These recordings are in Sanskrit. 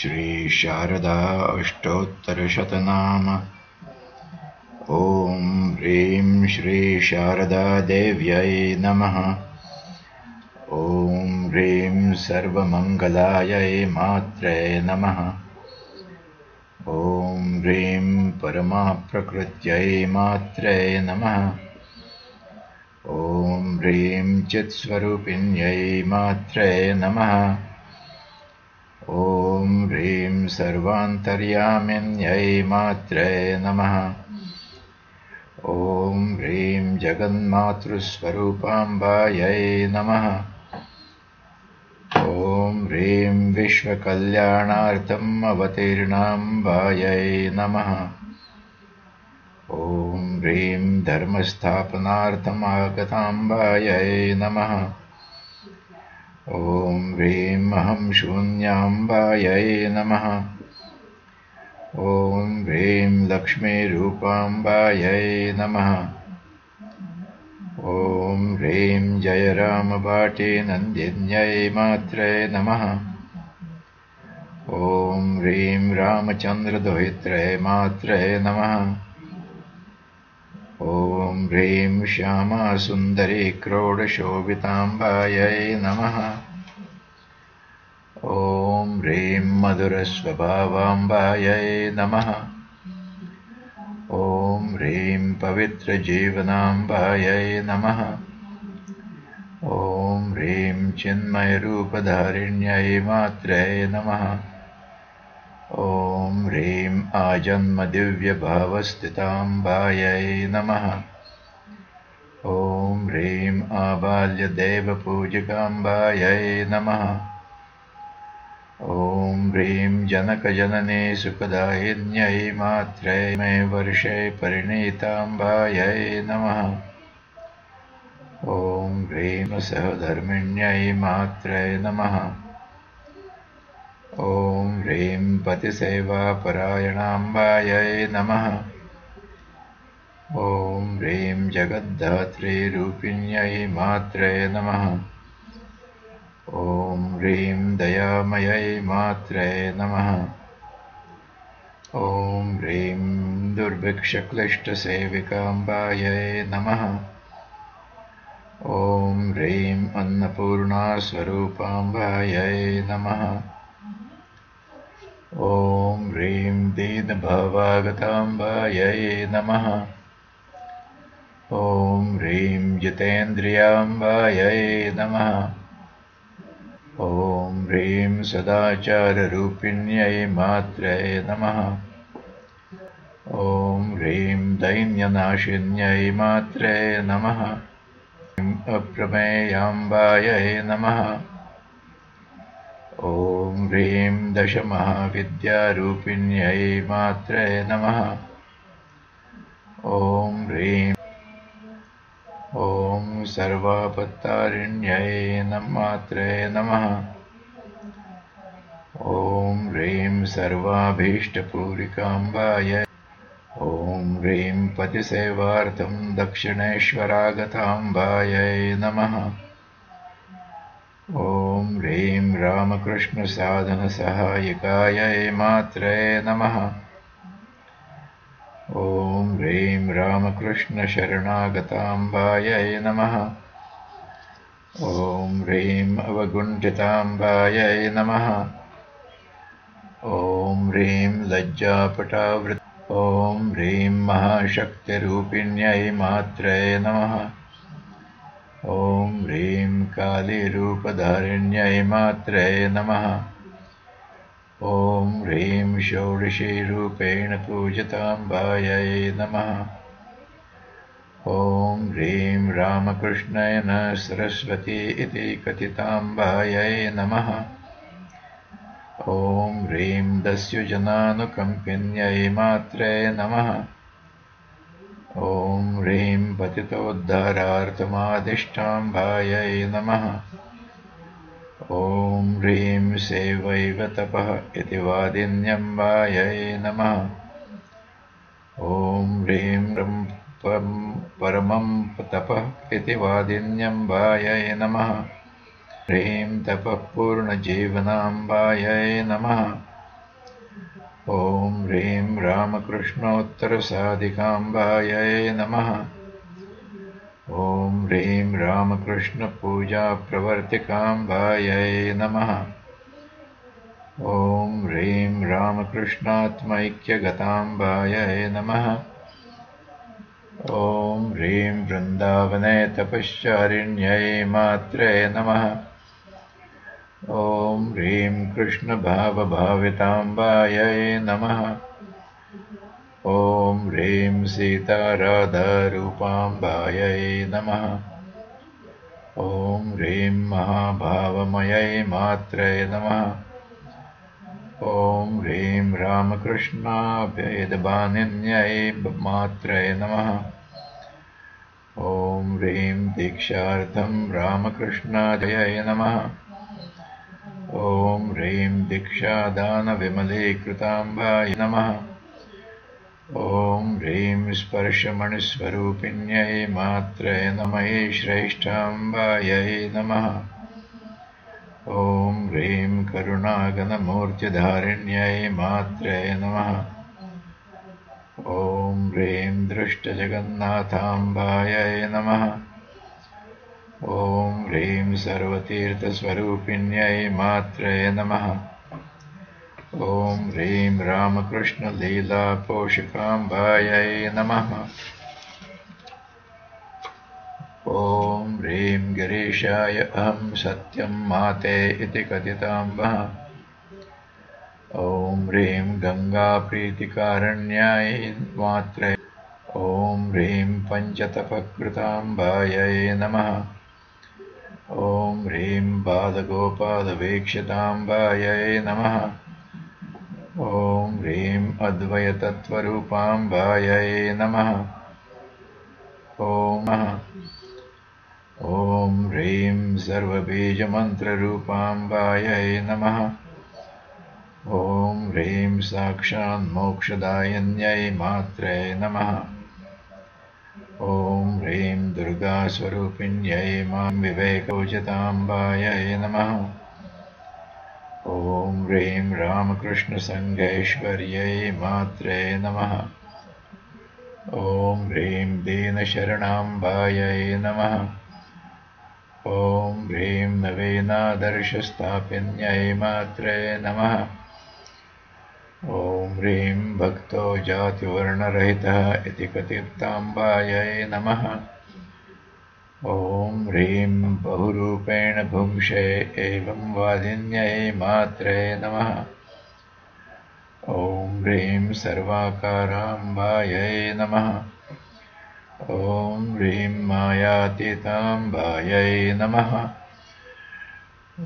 श्रीशारदा अष्टोत्तरशतनाम। ॐ ह्रीं श्रीशारदादेव्यै नमः। ॐ ह्रीं सर्वमङ्गलायै मात्रे नमः। ॐ ह्रीं परमाप्रकृत्यै मात्रे नमः। ॐ ह्रीं चित्स्वरूपिण्यै मात्रे नमः ॐ ह्रीं सर्वान्तर्यामिन्यै मात्रे नमः। ॐ ह्रीं जगन्मातृस्वरूपाम्बायै नमः। ॐ ह्रीं विश्वकल्याणार्थम् अवतीर्णाम्बायै नमः। ॐ ह्रीं धर्मस्थापनार्थमागताम्बायै नमः ॐ ह्रीं अहं शून्याम्बायै नमः। ॐ ह्रीं लक्ष्मीरूपाम्बायै नमः। ॐ ह्रीं जयरामबाटीनन्दिन्यै मात्रे नमः। ॐ ह्रीं रामचन्द्रदोहित्रे मात्रे नमः। ॐ ह्रीं श्यामासुन्दरी क्रोडशोभिताम्बायै नमः ह्रीं मधुरस्वभावाम्बायै नमः। ॐ ह्रीं पवित्रजीवनाम्बायै नमः। ॐ ह्रीं चिन्मयरूपधारिण्यै मात्रे नमः। ॐ ह्रीं आजन्मदिव्यभावस्थिताम्बायै नमः। ॐ ह्रीं आबाल्यदेवपूजिकाम्बायै नमः ॐ ह्रीं जनकजननी सुखदायिन्यै मात्रे मे वर्षे परिणीताम्बायै नमः। ॐ ह्रीं सहधर्मिण्यै मात्रे नमः। ॐ ह्रीं पतिसेवापरायणाम्बायै नमः। ॐ ह्रीं जगद्धात्रीरूपिण्यै मात्रे नमः ॐ ह्रीं दयामयै मात्रे नमः। ॐ ह्रीं दुर्भिक्षक्लिष्टसेविकाम्बायै नमः। ॐ ह्रीं अन्नपूर्णास्वरूपाम्बायै नमः। ॐ ह्रीं दीनभावागताम्बायै नमः। ॐ ह्रीं जितेन्द्रियाम्बायै नमः ॐ ह्रीं सदाचाररूपिण्यै मात्रे नमः। ॐ ह्रीं दैन्यनाशिन्यै मात्रे नमः। अप्रमेयाम्बायै नमः। ॐ ह्रीं दशमहाविद्यारूपिण्यै मात्रे नमः। ॐ ह्रीं सर्वापत्तारिण्यै मात्रे नमः। ॐ ह्रीं सर्वाभीष्टपूरिकाम्बायै। ॐ ह्रीं पतिसेवार्थं दक्षिणेश्वरागताम्बायै नमः। ॐ ह्रीं रामकृष्णसाधनसहायिकायै मात्रे नमः ह्रीं रामकृष्णशरणागताम्बायै नमः। ॐ ह्रीं अवगुण्ठिताम्बायै नमः। ॐ ह्रीं लज्जापटावृत् ॐ ह्रीं महाशक्तिरूपिण्यै मात्रे नमः। ॐ ह्रीं कालीरूपधारिण्यै मात्रे नमः ॐ ह्रीं षोडशीरूपेण पूजिताम्बायै नमः। ॐ ह्रीं रामकृष्णेन सरस्वती इति कथिताम्बायै नमः। ॐ ह्रीं दस्युजनानुकम्पिन्यै मात्रे नमः। ॐ ह्रीं पतितोद्धारार्थमादिष्टाम्बायै नमः ॐ ह्रीं सेवैव तपः इति वादिन्यम्बायै नमः। ॐ ह्रीं परमं तपः इति वादिन्यम्बायै नमः। ह्रीं तपःपूर्णजीवनाम्बायै नमः। ॐ ह्रीं रामकृष्णोत्तरसाधिकाम्बायै नमः ॐ ह्रीं रामकृष्णपूजाप्रवर्तिकाम्बायै नमः। ॐ ह्रीं रामकृष्णात्मैक्यगताम्बायै नमः। ॐ ह्रीं वृन्दावने तपश्चारिण्यै मात्रे नमः। ॐ ह्रीं कृष्णभावभाविताम्बायै नमः ॐ ह्रीं सीताराधारूपाम्बायै नमः। ॐ ह्रीं महाभावमयै मात्रै नमः। ॐ ह्रीं रामकृष्णाभेदबानिन्यै मात्रै नमः। ॐ ह्रीं दीक्षार्थं रामकृष्णादयै नमः। ॐ ह्रीं दीक्षादानविमलीकृताम्बाय नमः ॐ ह्रीं स्पर्शमणिस्वरूपिण्यै मात्रै नमये श्रेष्ठाम्बायै नमः। ॐ ह्रीं करुणागणमूर्तिधारिण्यै मात्रै नमः। ॐ ह्रीं दृष्टजगन्नाथाम्बायै नमः। ॐ ह्रीं सर्वतीर्थस्वरूपिण्यै मात्रे नमः ॐ ह्रीं रामकृष्णलीलापोषकाम्बायै नमः। ॐ ह्रीं गिरीशाय अहं सत्यं माते इति कथिताम्बः। ॐ ह्रीं गङ्गाप्रीतिकारण्याय मात्रे। ॐ ह्रीं पञ्चतपकृताम्बायै नमः। ॐ ह्रीं बालगोपालवीक्षिताम्बायै नमः ॐ ह्रीं अद्वयतत्त्वरूपाम्बायै नमः। ॐ ह्रीं सर्वबीजमन्त्ररूपाम्बायै नमः। ॐ ह्रीं साक्षान्मोक्षदायन्यै मात्रै नमः। ॐ ह्रीं दुर्गास्वरूपिण्यै मां विवेकौचिताम्बायै नमः ॐ ह्रीं रामकृष्णसङ्घैश्वर्यै मात्रे नमः। ॐ ह्रीं दीनशरणाम्बायै नमः। ॐ ह्रीं नवीनादर्शस्थापिन्यै मात्रे नमः। ॐ ह्रीं भक्तो जातिवर्णरहितः इति कथिताम्बायै नमः ॐ ह्रीं बहुरूपेण भुङ्क्षे एवं वादिन्यै मात्रे नमः। ॐ ह्रीं सर्वाकाराम्बायै नमः। ॐ ह्रीं मायातीताम्बायै नमः।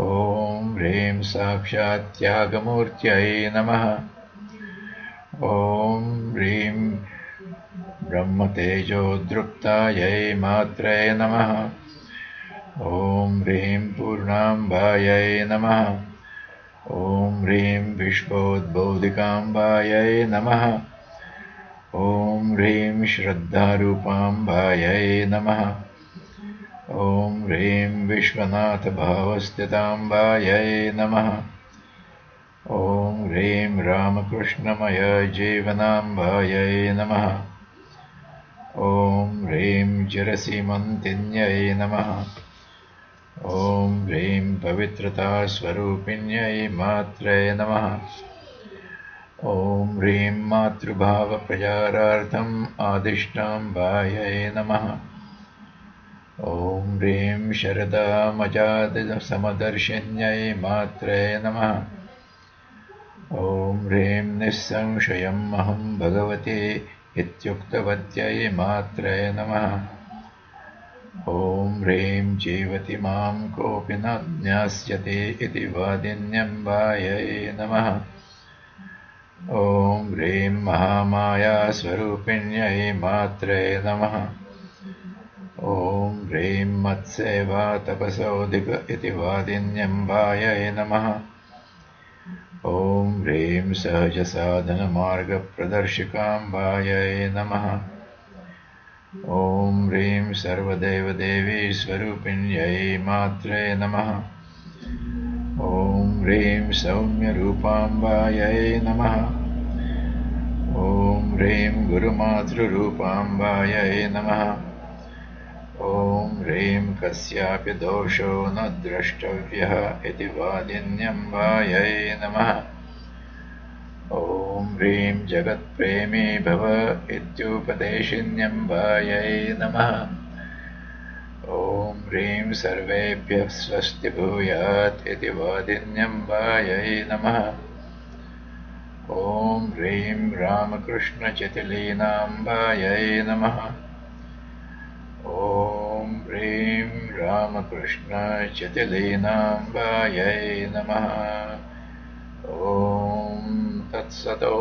ॐ ह्रीं साक्षात्यागमूर्त्यै नमः। ॐ ह्रीं ब्रह्मतेजोद्रुक्तायै मात्रे नमः। ॐ ह्रीं पूर्णाम्बायै नमः। ॐ ह्रीं विश्वोद्बोधिकाम्बायै नमः। ॐ ह्रीं श्रद्धारूपाम्बायै नमः। ॐ ह्रीं विश्वनाथभावस्थिताम्बायै नमः। ॐ ह्रीं रामकृष्णमयजीवनाम्बायै नमः ॐ ह्रीं चिरसीमन्तिन्यै नमः। ॐ ह्रीं पवित्रतास्वरूपिण्यै मात्रे नमः। ॐ ह्रीं मातृभावप्रचारार्थम् आदिष्टाम्बायै नमः। ॐ ह्रीं शरदामजादिसमदर्शिन्यै मात्रे नमः। ॐ ह्रीं निःसंशयम् अहं भगवती इत्युक्तवत्यै मात्रे नमः। ॐ ह्रीं जीवति मां कोऽपि न ज्ञास्यति इति वादिन्यम्बायै नमः। ॐ ह्रीं महामायास्वरूपिण्यै मात्रे नमः। ॐ ह्रीं मत्सेवा तपसोऽधिक इति वादिन्यम्बायै नमः ॐ ह्रीं सहजसाधनमार्गप्रदर्शिकाम्बायै नमः। ॐ ह्रीं सर्वदेवदेवीस्वरूपिण्यै मात्रे नमः। ॐ ह्रीं सौम्यरूपाम्बायै नमः। ॐ ह्रीं गुरुमातृरूपाम्बायै नमः। ॐ कस्यापि दोषो न द्रष्टव्यः इति वादिन्यम्बायै नमः। ॐ ह्रीं जगत्प्रेमी भव इत्युपदेशिन्यम्बायै नमः। ॐ ह्रीं सर्वेभ्यः स्वस्ति भूयात् इति वादिन्यम्बायै नमः। ॐ ह्रीं रामकृष्णचतिलीनाम्बायै नमः ॐ ह्रीं रामकृष्णचतिलीनाम्बायै नमः। ॐ तत्सतो